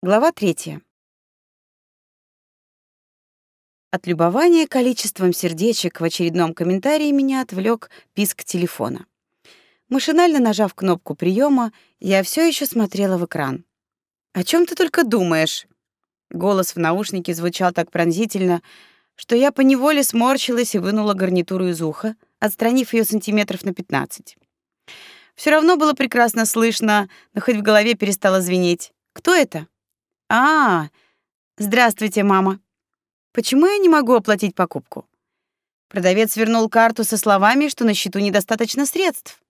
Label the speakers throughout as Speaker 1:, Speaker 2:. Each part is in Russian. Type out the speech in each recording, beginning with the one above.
Speaker 1: Глава третья. От любования количеством сердечек в очередном комментарии меня отвлек писк телефона. Машинально нажав кнопку приема, я все еще смотрела в экран. «О чем ты только думаешь?» Голос в наушнике звучал так пронзительно, что я поневоле сморщилась и вынула гарнитуру из уха, отстранив ее сантиметров на пятнадцать. Все равно было прекрасно слышно, но хоть в голове перестало звенеть. «Кто это?» А, здравствуйте, мама. Почему я не могу оплатить покупку? Продавец вернул карту со словами, что на счету недостаточно средств.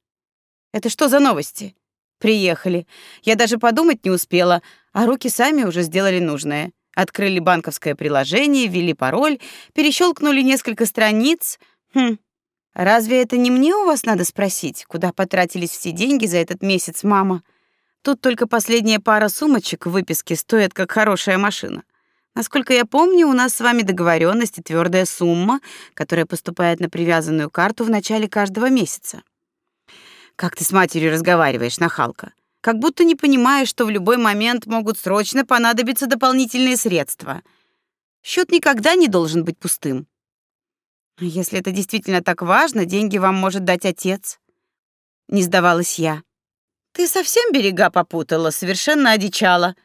Speaker 1: Это что за новости? Приехали. Я даже подумать не успела, а руки сами уже сделали нужное. Открыли банковское приложение, ввели пароль, перещелкнули несколько страниц. Хм. Разве это не мне у вас надо спросить, куда потратились все деньги за этот месяц, мама? Тут только последняя пара сумочек в выписке стоит как хорошая машина. Насколько я помню, у нас с вами договоренность и твердая сумма, которая поступает на привязанную карту в начале каждого месяца. Как ты с матерью разговариваешь, нахалка? Как будто не понимаешь, что в любой момент могут срочно понадобиться дополнительные средства. Счет никогда не должен быть пустым. Если это действительно так важно, деньги вам может дать отец. Не сдавалась я. Ты совсем берега попутала, совершенно одичала.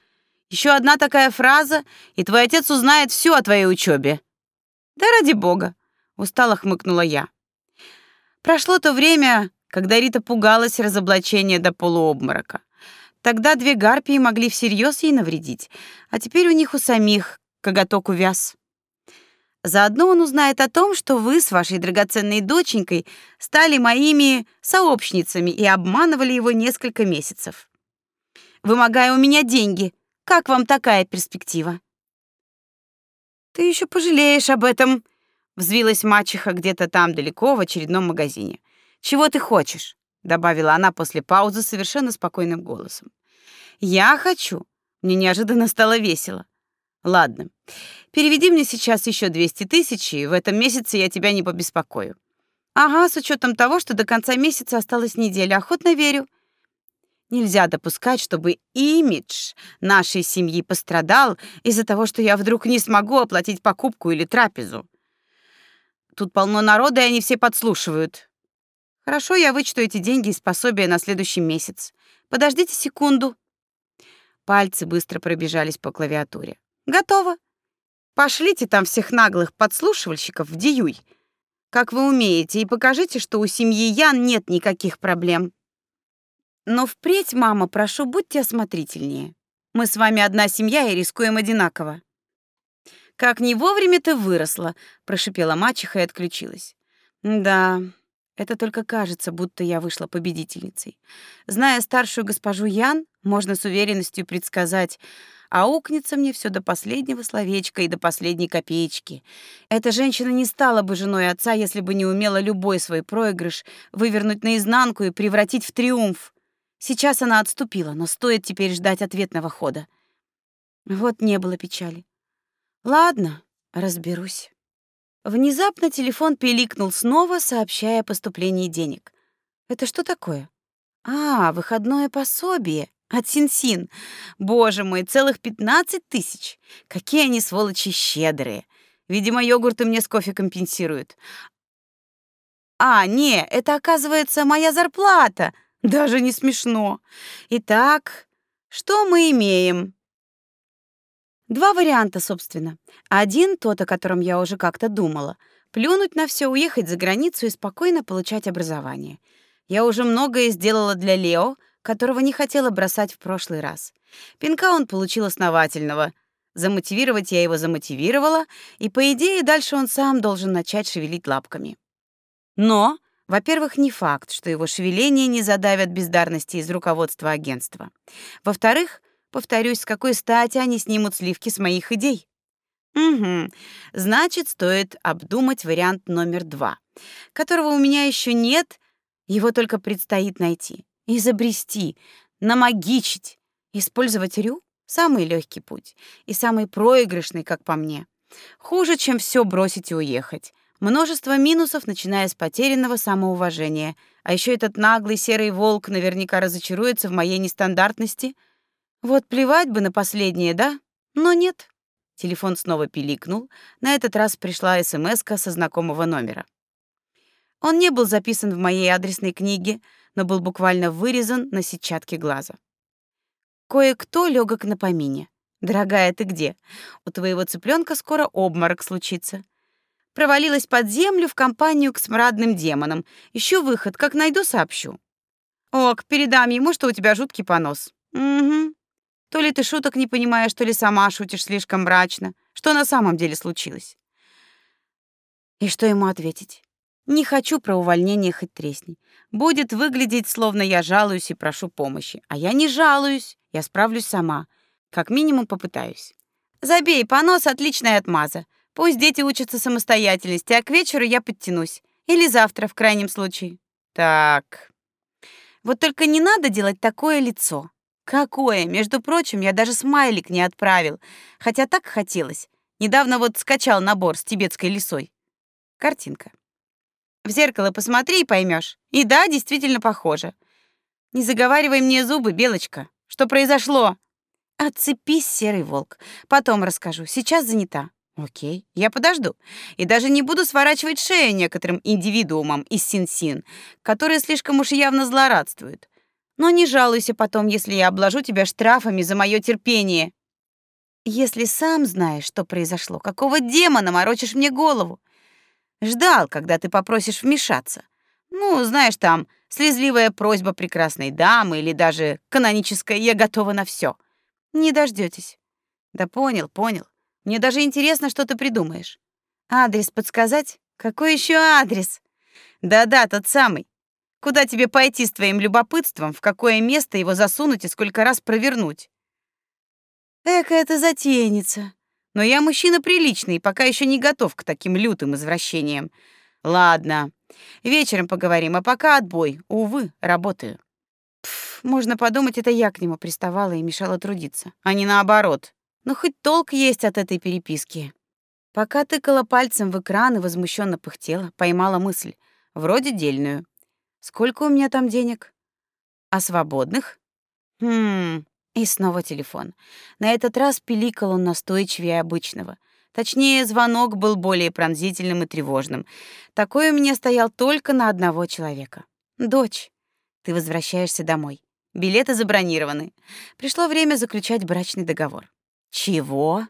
Speaker 1: Еще одна такая фраза, и твой отец узнает все о твоей учебе. Да ради бога, устало хмыкнула я. Прошло то время, когда Рита пугалась разоблачения до полуобморока. Тогда две гарпии могли всерьез ей навредить, а теперь у них у самих коготок увяз. Заодно он узнает о том, что вы с вашей драгоценной доченькой стали моими сообщницами и обманывали его несколько месяцев. Вымогая у меня деньги. Как вам такая перспектива? Ты еще пожалеешь об этом, взвилась мачеха где-то там далеко в очередном магазине. Чего ты хочешь? добавила она после паузы совершенно спокойным голосом. Я хочу. Мне неожиданно стало весело. Ладно. Переведи мне сейчас еще 200 тысяч, и в этом месяце я тебя не побеспокою. Ага, с учетом того, что до конца месяца осталась неделя, охотно верю. Нельзя допускать, чтобы имидж нашей семьи пострадал из-за того, что я вдруг не смогу оплатить покупку или трапезу. Тут полно народа, и они все подслушивают. Хорошо, я вычту эти деньги из пособия на следующий месяц. Подождите секунду. Пальцы быстро пробежались по клавиатуре. Готово. Пошлите там всех наглых подслушивальщиков в Диюй, как вы умеете, и покажите, что у семьи Ян нет никаких проблем. Но впредь, мама, прошу, будьте осмотрительнее. Мы с вами одна семья и рискуем одинаково. Как не вовремя ты выросла, прошипела мачеха и отключилась. Да, это только кажется, будто я вышла победительницей. Зная старшую госпожу Ян, можно с уверенностью предсказать, аукнется мне все до последнего словечка и до последней копеечки. Эта женщина не стала бы женой отца, если бы не умела любой свой проигрыш вывернуть наизнанку и превратить в триумф. Сейчас она отступила, но стоит теперь ждать ответного хода. Вот не было печали. Ладно, разберусь. Внезапно телефон пиликнул снова, сообщая о поступлении денег. Это что такое? А, выходное пособие. От Синсин. Боже мой, целых 15 тысяч. Какие они сволочи щедрые. Видимо, йогурты мне с кофе компенсируют. А, не, это оказывается моя зарплата. Даже не смешно. Итак, что мы имеем? Два варианта, собственно. Один тот, о котором я уже как-то думала. Плюнуть на все, уехать за границу и спокойно получать образование. Я уже многое сделала для Лео, которого не хотела бросать в прошлый раз. Пинка он получил основательного. Замотивировать я его замотивировала, и по идее дальше он сам должен начать шевелить лапками. Но, во-первых, не факт, что его шевеление не задавят бездарности из руководства агентства. Во-вторых, повторюсь, с какой стати они снимут сливки с моих идей? Угу. Значит, стоит обдумать вариант номер два, которого у меня еще нет, его только предстоит найти изобрести, намагичить, использовать Рю — самый легкий путь и самый проигрышный, как по мне. Хуже, чем все бросить и уехать. Множество минусов, начиная с потерянного самоуважения. А еще этот наглый серый волк наверняка разочаруется в моей нестандартности. Вот плевать бы на последнее, да? Но нет. Телефон снова пиликнул. На этот раз пришла смска со знакомого номера. Он не был записан в моей адресной книге, но был буквально вырезан на сетчатке глаза. Кое-кто легок на помине. Дорогая, ты где? У твоего цыпленка скоро обморок случится. Провалилась под землю в компанию к смрадным демонам. Ищу выход, как найду, сообщу. Ок, передам ему, что у тебя жуткий понос. Угу. То ли ты шуток не понимаешь, то ли сама шутишь слишком мрачно. Что на самом деле случилось? И что ему ответить? Не хочу про увольнение хоть тресни. Будет выглядеть, словно я жалуюсь и прошу помощи. А я не жалуюсь, я справлюсь сама. Как минимум попытаюсь. Забей, понос отличная отмаза. Пусть дети учатся самостоятельности, а к вечеру я подтянусь. Или завтра, в крайнем случае. Так. Вот только не надо делать такое лицо. Какое? Между прочим, я даже смайлик не отправил, хотя так хотелось. Недавно вот скачал набор с тибетской лисой. Картинка. В зеркало посмотри и поймешь. И да, действительно похоже. Не заговаривай мне зубы, белочка. Что произошло? Отцепись, серый волк. Потом расскажу. Сейчас занята. О'кей, я подожду. И даже не буду сворачивать шею некоторым индивидуумам из Син-Син, которые слишком уж явно злорадствуют. Но не жалуйся потом, если я обложу тебя штрафами за мое терпение. Если сам знаешь, что произошло, какого демона морочишь мне голову? Ждал, когда ты попросишь вмешаться. Ну, знаешь, там слезливая просьба прекрасной дамы или даже каноническая «я готова на все. Не дождетесь. Да понял, понял. Мне даже интересно, что ты придумаешь. Адрес подсказать? Какой еще адрес? Да-да, тот самый. Куда тебе пойти с твоим любопытством, в какое место его засунуть и сколько раз провернуть? Эка это затейница. Но я мужчина приличный, пока еще не готов к таким лютым извращениям. Ладно, вечером поговорим, а пока отбой. Увы, работаю. Пф, можно подумать, это я к нему приставала и мешала трудиться, а не наоборот. Но хоть толк есть от этой переписки. Пока тыкала пальцем в экран и возмущенно пыхтела, поймала мысль, вроде дельную. Сколько у меня там денег? А свободных? Хм, и снова телефон. На этот раз пиликал он настойчивее обычного. Точнее, звонок был более пронзительным и тревожным. Такой у меня стоял только на одного человека. Дочь, ты возвращаешься домой. Билеты забронированы. Пришло время заключать брачный договор. Чего?